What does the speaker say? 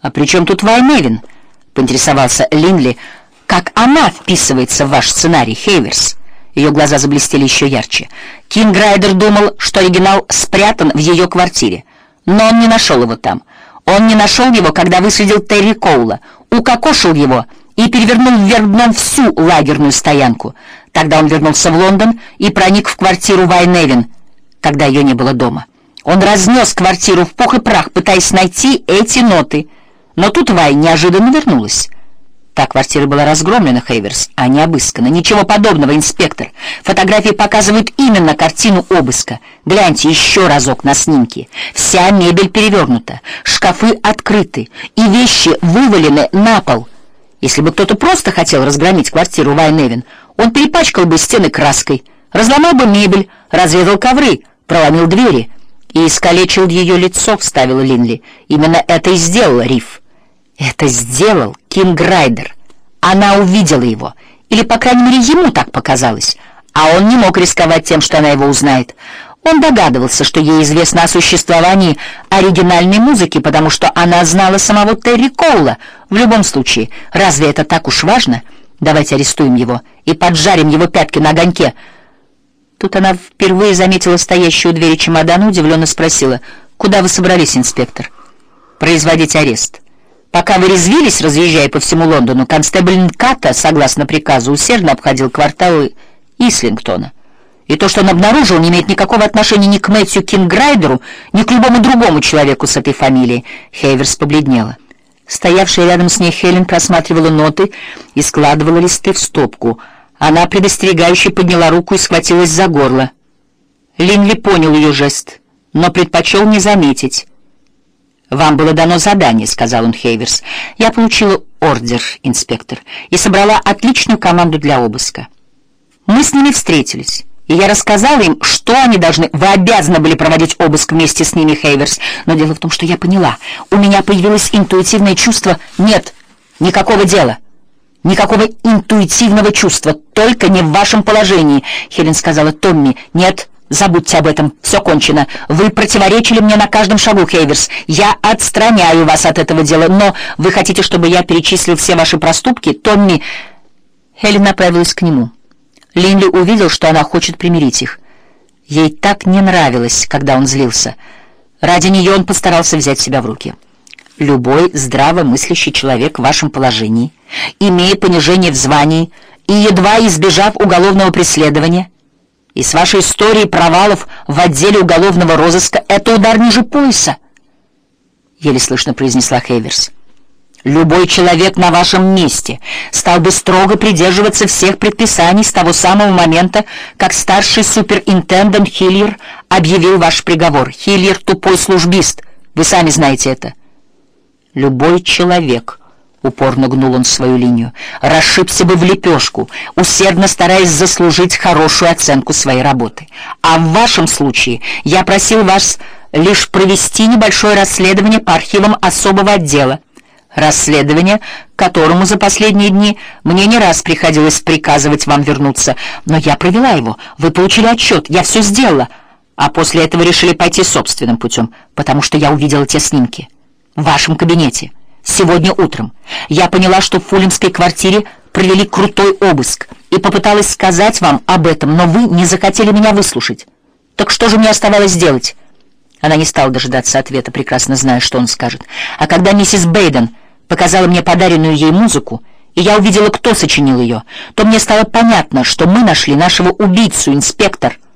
«А при чем тут Вайневин?» — поинтересовался Линли. «Как она вписывается в ваш сценарий, Хейверс?» Ее глаза заблестели еще ярче. Кинг Райдер думал, что оригинал спрятан в ее квартире, но он не нашел его там. Он не нашел его, когда выследил Терри Коула, укокошил его и перевернул вверх дном всю лагерную стоянку. Тогда он вернулся в Лондон и проник в квартиру Вайневин, когда ее не было дома. Он разнес квартиру в пух и прах, пытаясь найти эти ноты. Но тут Вай неожиданно вернулась. Та квартира была разгромлена, Хейверс, а не обыскана. Ничего подобного, инспектор. Фотографии показывают именно картину обыска. Гляньте еще разок на снимки. Вся мебель перевернута, шкафы открыты, и вещи вывалены на пол. Если бы кто-то просто хотел разгромить квартиру Вайневин, он перепачкал бы стены краской, разломал бы мебель, разрезал ковры, проломил двери и искалечил ее лицо, вставила Линли. Именно это и сделал Риф. Это сделал Кинг Райдер. Она увидела его, или, по крайней мере, ему так показалось, а он не мог рисковать тем, что она его узнает. Он догадывался, что ей известно о существовании оригинальной музыки, потому что она знала самого Терри Коула. В любом случае, разве это так уж важно? Давайте арестуем его и поджарим его пятки на огоньке. Тут она впервые заметила стоящий у двери чемодан и удивленно спросила, «Куда вы собрались, инспектор?» «Производить арест». Пока вы резвились, разъезжая по всему Лондону, констебль Нката, согласно приказу, усердно обходил кварталы Ислингтона. И то, что он обнаружил, не имеет никакого отношения ни к Мэтью Кинграйдеру, ни к любому другому человеку с этой фамилией. Хейверс побледнела. Стоявшая рядом с ней Хелен просматривала ноты и складывала листы в стопку. Она предостерегающе подняла руку и схватилась за горло. Линли понял ее жест, но предпочел не заметить. «Вам было дано задание», — сказал он Хейверс. «Я получила ордер, инспектор, и собрала отличную команду для обыска. Мы с ними встретились». И я рассказала им, что они должны... Вы обязаны были проводить обыск вместе с ними, Хейверс. Но дело в том, что я поняла. У меня появилось интуитивное чувство... Нет, никакого дела. Никакого интуитивного чувства. Только не в вашем положении. Хелен сказала Томми. Нет, забудьте об этом. Все кончено. Вы противоречили мне на каждом шагу, Хейверс. Я отстраняю вас от этого дела. Но вы хотите, чтобы я перечислил все ваши проступки? Томми... Хелен направилась к нему. Линли увидел, что она хочет примирить их. Ей так не нравилось, когда он злился. Ради нее он постарался взять себя в руки. Любой здравомыслящий человек в вашем положении, имея понижение в звании и едва избежав уголовного преследования, и с вашей историей провалов в отделе уголовного розыска, это удар ниже пояса, — еле слышно произнесла Хейверс. Любой человек на вашем месте стал бы строго придерживаться всех предписаний с того самого момента, как старший суперинтендент Хиллер объявил ваш приговор. Хиллер — тупой службист, вы сами знаете это. Любой человек, упорно гнул он свою линию, расшибся бы в лепешку, усердно стараясь заслужить хорошую оценку своей работы. А в вашем случае я просил вас лишь провести небольшое расследование по архивам особого отдела, расследование, которому за последние дни мне не раз приходилось приказывать вам вернуться. Но я провела его, вы получили отчет, я все сделала, а после этого решили пойти собственным путем, потому что я увидела те снимки в вашем кабинете сегодня утром. Я поняла, что в фулемской квартире провели крутой обыск и попыталась сказать вам об этом, но вы не захотели меня выслушать. Так что же мне оставалось делать?» Она не стала дожидаться ответа, прекрасно зная, что он скажет. А когда миссис Бейден показала мне подаренную ей музыку, и я увидела, кто сочинил ее, то мне стало понятно, что мы нашли нашего убийцу, инспектор —